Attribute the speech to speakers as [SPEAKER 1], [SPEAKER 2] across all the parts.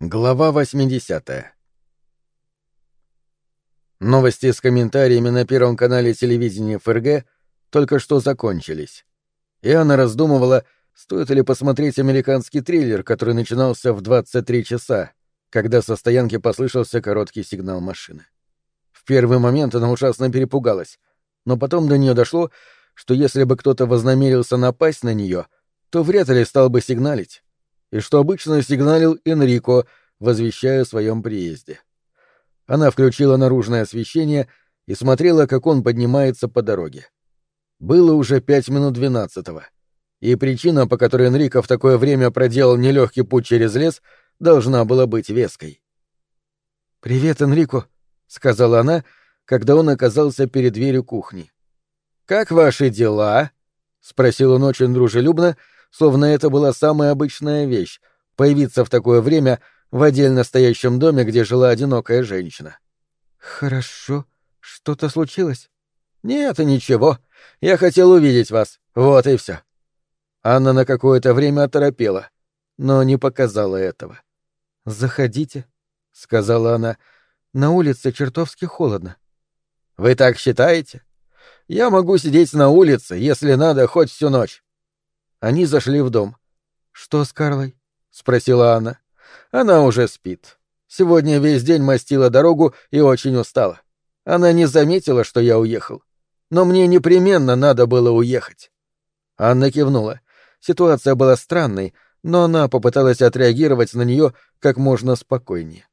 [SPEAKER 1] Глава 80 Новости с комментариями на Первом канале телевидения ФРГ только что закончились. И она раздумывала, стоит ли посмотреть американский триллер, который начинался в 23 часа, когда со стоянки послышался короткий сигнал машины. В первый момент она ужасно перепугалась, но потом до нее дошло, что если бы кто-то вознамерился напасть на нее, то вряд ли стал бы сигналить и что обычно сигналил Энрико, возвещая о своем приезде. Она включила наружное освещение и смотрела, как он поднимается по дороге. Было уже пять минут двенадцатого, и причина, по которой Энрико в такое время проделал нелегкий путь через лес, должна была быть веской. «Привет, Энрико», — сказала она, когда он оказался перед дверью кухни. «Как ваши дела?» — спросил он очень дружелюбно, — словно это была самая обычная вещь — появиться в такое время в отдельно стоящем доме, где жила одинокая женщина. «Хорошо. Что-то случилось?» «Нет, ничего. Я хотел увидеть вас. Вот и все. Анна на какое-то время оторопела, но не показала этого. «Заходите», — сказала она. «На улице чертовски холодно». «Вы так считаете? Я могу сидеть на улице, если надо, хоть всю ночь. Они зашли в дом. «Что с Карлой?» — спросила Анна. «Она уже спит. Сегодня весь день мастила дорогу и очень устала. Она не заметила, что я уехал. Но мне непременно надо было уехать». Анна кивнула. Ситуация была странной, но она попыталась отреагировать на нее как можно спокойнее.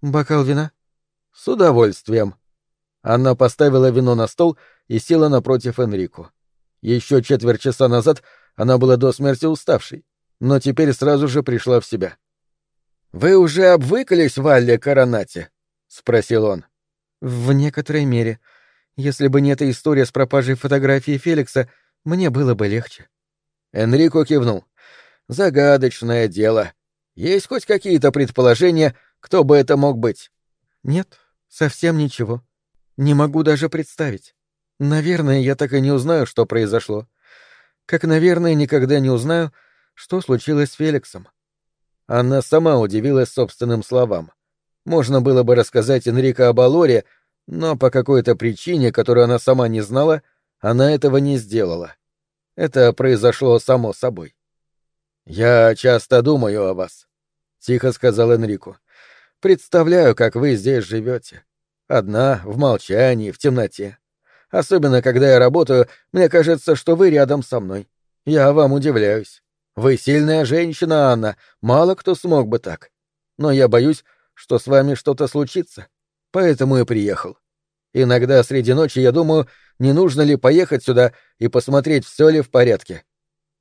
[SPEAKER 1] «Бокал вина?» «С удовольствием». Анна поставила вино на стол и села напротив Энрико. Еще четверть часа назад она была до смерти уставшей, но теперь сразу же пришла в себя. «Вы уже обвыкались в Алле Коронате?» — спросил он. «В некоторой мере. Если бы не эта история с пропажей фотографии Феликса, мне было бы легче». Энрико кивнул. «Загадочное дело. Есть хоть какие-то предположения, кто бы это мог быть?» «Нет, совсем ничего. Не могу даже представить. Наверное, я так и не узнаю, что произошло как, наверное, никогда не узнаю, что случилось с Феликсом. Она сама удивилась собственным словам. Можно было бы рассказать Энрико об Алоре, но по какой-то причине, которую она сама не знала, она этого не сделала. Это произошло само собой. «Я часто думаю о вас», — тихо сказал Энрико. «Представляю, как вы здесь живете. Одна, в молчании, в темноте. Особенно, когда я работаю, мне кажется, что вы рядом со мной. Я вам удивляюсь. Вы сильная женщина, Анна. Мало кто смог бы так. Но я боюсь, что с вами что-то случится. Поэтому и приехал. Иногда среди ночи я думаю, не нужно ли поехать сюда и посмотреть, все ли в порядке.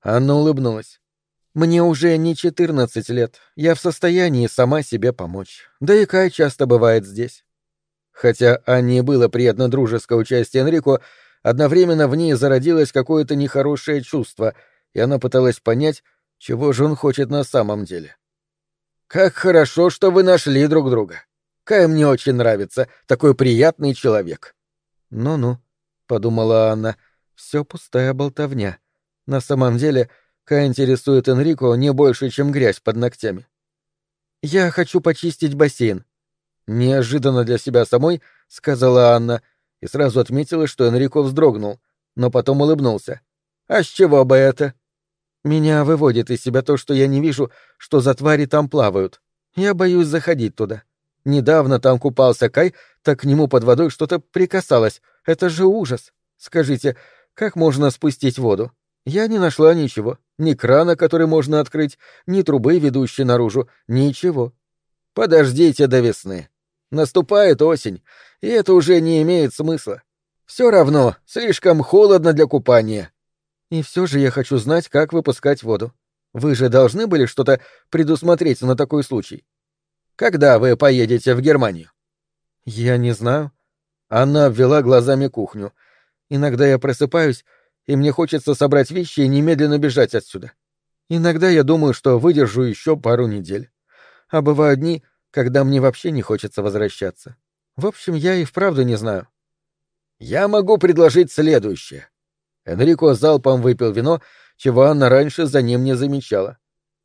[SPEAKER 1] Анна улыбнулась. Мне уже не четырнадцать лет. Я в состоянии сама себе помочь. Да и Кай часто бывает здесь. Хотя Анне было приятно дружеское участие Энрико, одновременно в ней зародилось какое-то нехорошее чувство, и она пыталась понять, чего же он хочет на самом деле. «Как хорошо, что вы нашли друг друга. Кай мне очень нравится, такой приятный человек». «Ну-ну», — подумала Анна, — «все пустая болтовня. На самом деле, Кай интересует Энрико не больше, чем грязь под ногтями». «Я хочу почистить бассейн», Неожиданно для себя самой, сказала Анна, и сразу отметила, что Энрико вздрогнул, но потом улыбнулся. А с чего бы это? Меня выводит из себя то, что я не вижу, что за твари там плавают. Я боюсь заходить туда. Недавно там купался Кай, так к нему под водой что-то прикасалось. Это же ужас. Скажите, как можно спустить воду? Я не нашла ничего. Ни крана, который можно открыть, ни трубы, ведущей наружу. Ничего. Подождите до весны. Наступает осень, и это уже не имеет смысла. Все равно, слишком холодно для купания. И все же я хочу знать, как выпускать воду. Вы же должны были что-то предусмотреть на такой случай. Когда вы поедете в Германию? Я не знаю. Она обвела глазами кухню. Иногда я просыпаюсь, и мне хочется собрать вещи и немедленно бежать отсюда. Иногда я думаю, что выдержу еще пару недель. А бывают дни, когда мне вообще не хочется возвращаться. В общем, я и вправду не знаю. Я могу предложить следующее. Энрико залпом выпил вино, чего Анна раньше за ним не замечала.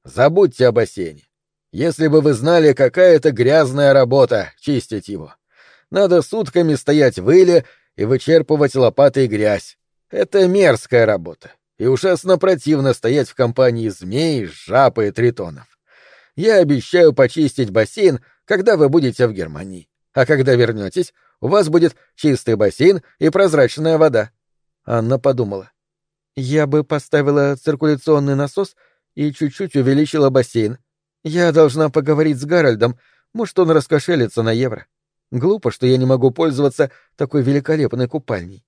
[SPEAKER 1] Забудьте о бассейне. Если бы вы знали, какая это грязная работа — чистить его. Надо сутками стоять в иле и вычерпывать лопатой грязь. Это мерзкая работа, и ужасно противно стоять в компании змей, жаб и тритонов. Я обещаю почистить бассейн, когда вы будете в Германии. А когда вернетесь, у вас будет чистый бассейн и прозрачная вода. Анна подумала. Я бы поставила циркуляционный насос и чуть-чуть увеличила бассейн. Я должна поговорить с Гарольдом, может, он раскошелится на евро. Глупо, что я не могу пользоваться такой великолепной купальней.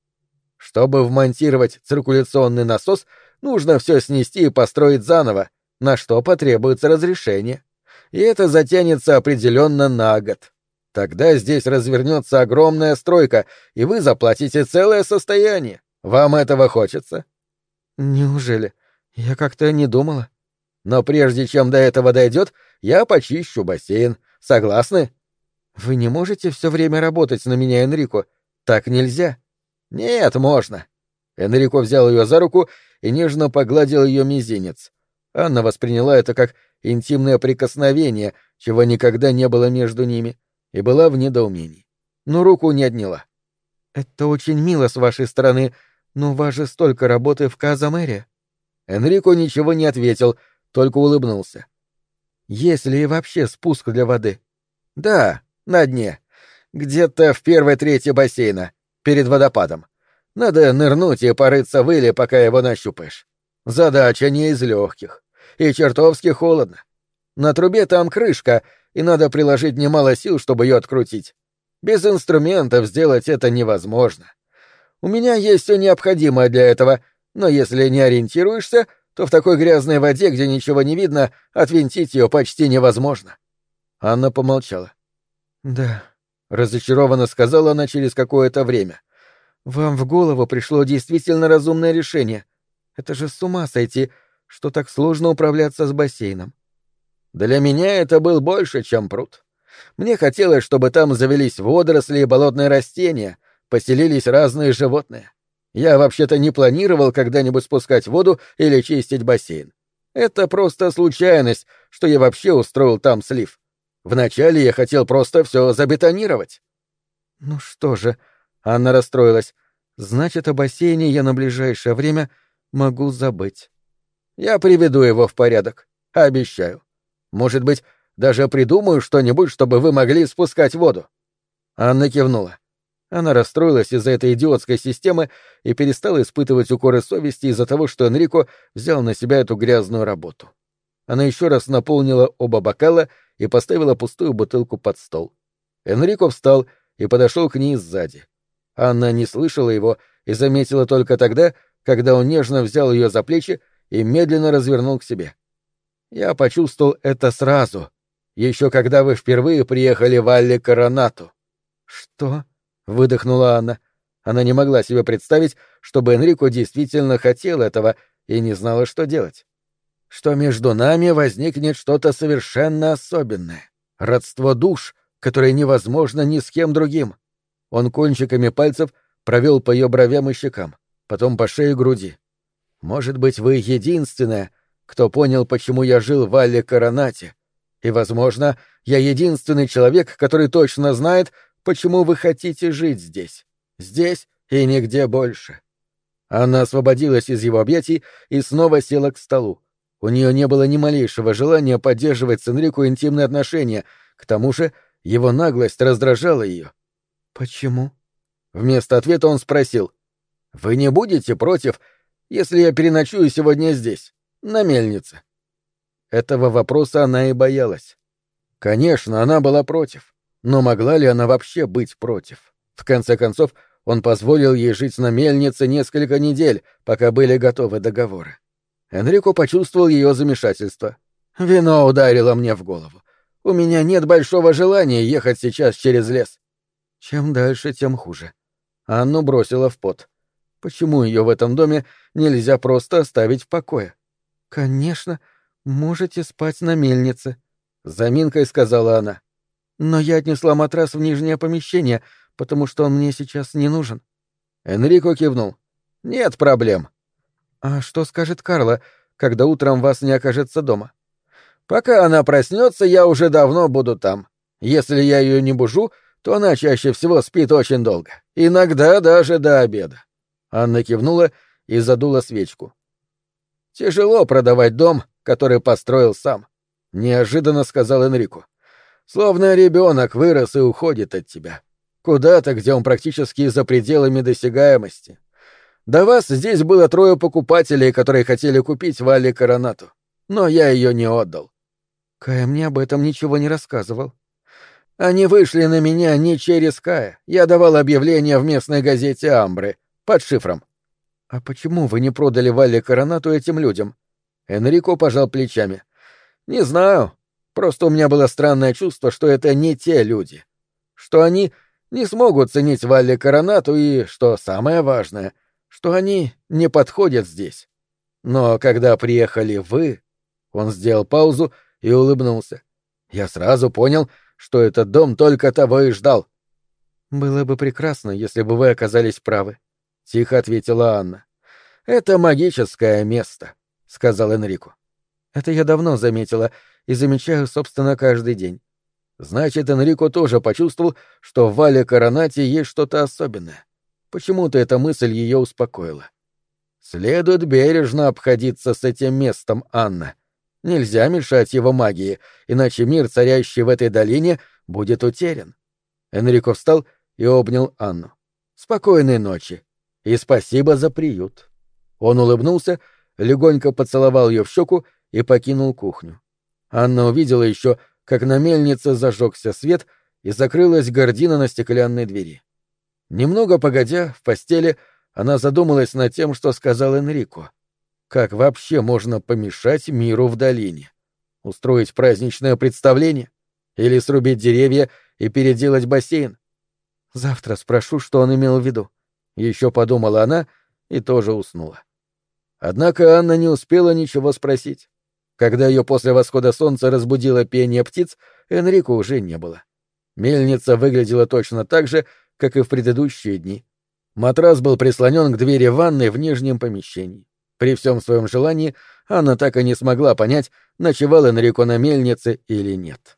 [SPEAKER 1] Чтобы вмонтировать циркуляционный насос, нужно все снести и построить заново, на что потребуется разрешение. И это затянется определенно на год. Тогда здесь развернется огромная стройка, и вы заплатите целое состояние. Вам этого хочется? Неужели? Я как-то не думала. Но прежде чем до этого дойдет, я почищу бассейн. Согласны? Вы не можете все время работать на меня, Энрико. Так нельзя. Нет, можно. Энрико взял ее за руку и нежно погладил ее мизинец. Анна восприняла это как интимное прикосновение, чего никогда не было между ними, и была в недоумении. Но руку не отняла. «Это очень мило с вашей стороны, но у вас же столько работы в Казамере». Энрико ничего не ответил, только улыбнулся. «Есть ли вообще спуск для воды?» «Да, на дне. Где-то в первой трети бассейна, перед водопадом. Надо нырнуть и порыться в иле, пока его нащупаешь. Задача не из легких. И чертовски холодно. На трубе там крышка, и надо приложить немало сил, чтобы ее открутить. Без инструментов сделать это невозможно. У меня есть все необходимое для этого, но если не ориентируешься, то в такой грязной воде, где ничего не видно, отвинтить ее почти невозможно. Анна помолчала. Да, разочарованно сказала она через какое-то время. Вам в голову пришло действительно разумное решение. Это же с ума сойти, что так сложно управляться с бассейном. Для меня это был больше, чем пруд. Мне хотелось, чтобы там завелись водоросли и болотные растения, поселились разные животные. Я вообще-то не планировал когда-нибудь спускать воду или чистить бассейн. Это просто случайность, что я вообще устроил там слив. Вначале я хотел просто все забетонировать. Ну что же, Анна расстроилась. Значит, о бассейне я на ближайшее время могу забыть. Я приведу его в порядок. Обещаю. Может быть, даже придумаю что-нибудь, чтобы вы могли спускать воду. Анна кивнула. Она расстроилась из-за этой идиотской системы и перестала испытывать укоры совести из-за того, что Энрико взял на себя эту грязную работу. Она еще раз наполнила оба бокала и поставила пустую бутылку под стол. Энрико встал и подошел к ней сзади. Анна не слышала его и заметила только тогда, когда он нежно взял ее за плечи и медленно развернул к себе. Я почувствовал это сразу, еще когда вы впервые приехали в Алле Коронату. Что? выдохнула Анна. Она не могла себе представить, чтобы Энрико действительно хотел этого и не знала, что делать что между нами возникнет что-то совершенно особенное. Родство душ, которое невозможно ни с кем другим. Он кончиками пальцев провел по ее бровям и щекам, потом по шее и груди. Может быть, вы единственная, кто понял, почему я жил в Алле Коронате. И, возможно, я единственный человек, который точно знает, почему вы хотите жить здесь. Здесь и нигде больше. Она освободилась из его объятий и снова села к столу. У нее не было ни малейшего желания поддерживать с Энрико интимные отношения, к тому же его наглость раздражала ее. «Почему?» Вместо ответа он спросил. «Вы не будете против, если я переночую сегодня здесь, на мельнице?» Этого вопроса она и боялась. Конечно, она была против, но могла ли она вообще быть против? В конце концов, он позволил ей жить на мельнице несколько недель, пока были готовы договоры. Энрико почувствовал ее замешательство. Вино ударило мне в голову. У меня нет большого желания ехать сейчас через лес. Чем дальше, тем хуже. Анну бросила в пот. Почему ее в этом доме нельзя просто оставить в покое? Конечно, можете спать на мельнице, заминкой сказала она. Но я отнесла матрас в нижнее помещение, потому что он мне сейчас не нужен. Энрико кивнул. Нет проблем. «А что скажет Карла, когда утром вас не окажется дома?» Пока она проснется, я уже давно буду там. Если я ее не бужу, то она чаще всего спит очень долго. Иногда даже до обеда. Анна кивнула и задула свечку. Тяжело продавать дом, который построил сам, неожиданно сказал Энрико. Словно ребенок вырос и уходит от тебя. Куда-то, где он практически за пределами досягаемости. До вас здесь было трое покупателей, которые хотели купить Валли Коронату. Но я ее не отдал.
[SPEAKER 2] Кая мне об этом ничего не рассказывал.
[SPEAKER 1] Они вышли на меня не через Кая. Я давал объявление в местной газете «Амбры» под шифром.
[SPEAKER 2] «А почему вы не продали Валли Коронату этим людям?»
[SPEAKER 1] Энрико пожал плечами. «Не знаю. Просто у меня было странное чувство, что это не те люди. Что они не смогут ценить Валли Коронату и, что самое важное, что они не подходят здесь. Но когда приехали вы...» Он сделал паузу и улыбнулся. «Я сразу понял, что этот дом только того и ждал».
[SPEAKER 2] «Было бы прекрасно, если бы вы оказались правы», — тихо ответила Анна.
[SPEAKER 1] «Это магическое место», — сказал Энрико.
[SPEAKER 2] «Это я давно заметила и замечаю, собственно, каждый день».
[SPEAKER 1] Значит, Энрико тоже почувствовал, что в Вале Коронате есть что-то особенное. Почему-то эта мысль ее успокоила. «Следует бережно обходиться с этим местом, Анна. Нельзя мешать его магии, иначе мир, царящий в этой долине, будет утерян». Энрико встал и обнял Анну. «Спокойной ночи и спасибо за приют». Он улыбнулся, легонько поцеловал ее в щеку и покинул кухню. Анна увидела еще, как на мельнице зажегся свет и закрылась гордина на стеклянной двери. Немного погодя, в постели, она задумалась над тем, что сказал Энрико. Как вообще можно помешать миру в долине? Устроить праздничное представление? Или срубить деревья и переделать бассейн?
[SPEAKER 2] Завтра спрошу, что он имел в виду.
[SPEAKER 1] Еще подумала она и тоже уснула. Однако Анна не успела ничего спросить. Когда ее после восхода солнца разбудило пение птиц, Энрико уже не было. Мельница выглядела точно так же, как и в предыдущие дни. Матрас был прислонен к двери ванной в нижнем помещении. При всем своем желании Анна так и не смогла понять, ночевал Энрико на мельнице или нет.